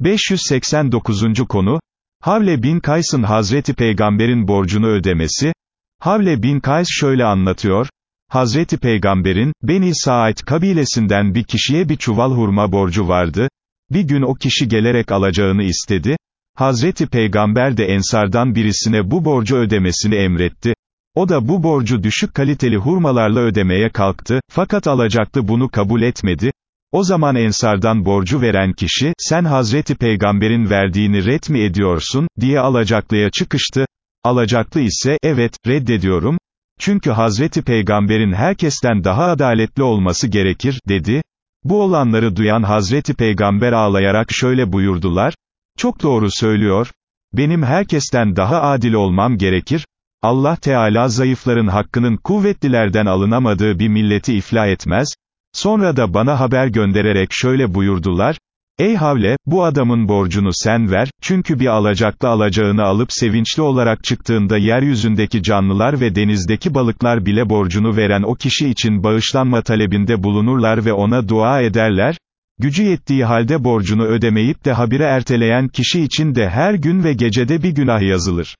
589. konu, Havle bin Kays'ın Hazreti Peygamber'in borcunu ödemesi, Havle bin Kays şöyle anlatıyor, Hazreti Peygamber'in, Beni Said kabilesinden bir kişiye bir çuval hurma borcu vardı, bir gün o kişi gelerek alacağını istedi, Hazreti Peygamber de ensardan birisine bu borcu ödemesini emretti, o da bu borcu düşük kaliteli hurmalarla ödemeye kalktı, fakat alacaklı bunu kabul etmedi, o zaman ensardan borcu veren kişi, sen Hazreti Peygamber'in verdiğini ret mi ediyorsun, diye alacaklıya çıkıştı, alacaklı ise, evet, reddediyorum, çünkü Hazreti Peygamber'in herkesten daha adaletli olması gerekir, dedi, bu olanları duyan Hazreti Peygamber ağlayarak şöyle buyurdular, çok doğru söylüyor, benim herkesten daha adil olmam gerekir, Allah Teala zayıfların hakkının kuvvetlilerden alınamadığı bir milleti iflah etmez, Sonra da bana haber göndererek şöyle buyurdular, Ey Havle, bu adamın borcunu sen ver, çünkü bir alacaklı alacağını alıp sevinçli olarak çıktığında yeryüzündeki canlılar ve denizdeki balıklar bile borcunu veren o kişi için bağışlanma talebinde bulunurlar ve ona dua ederler, gücü yettiği halde borcunu ödemeyip de habire erteleyen kişi için de her gün ve gecede bir günah yazılır.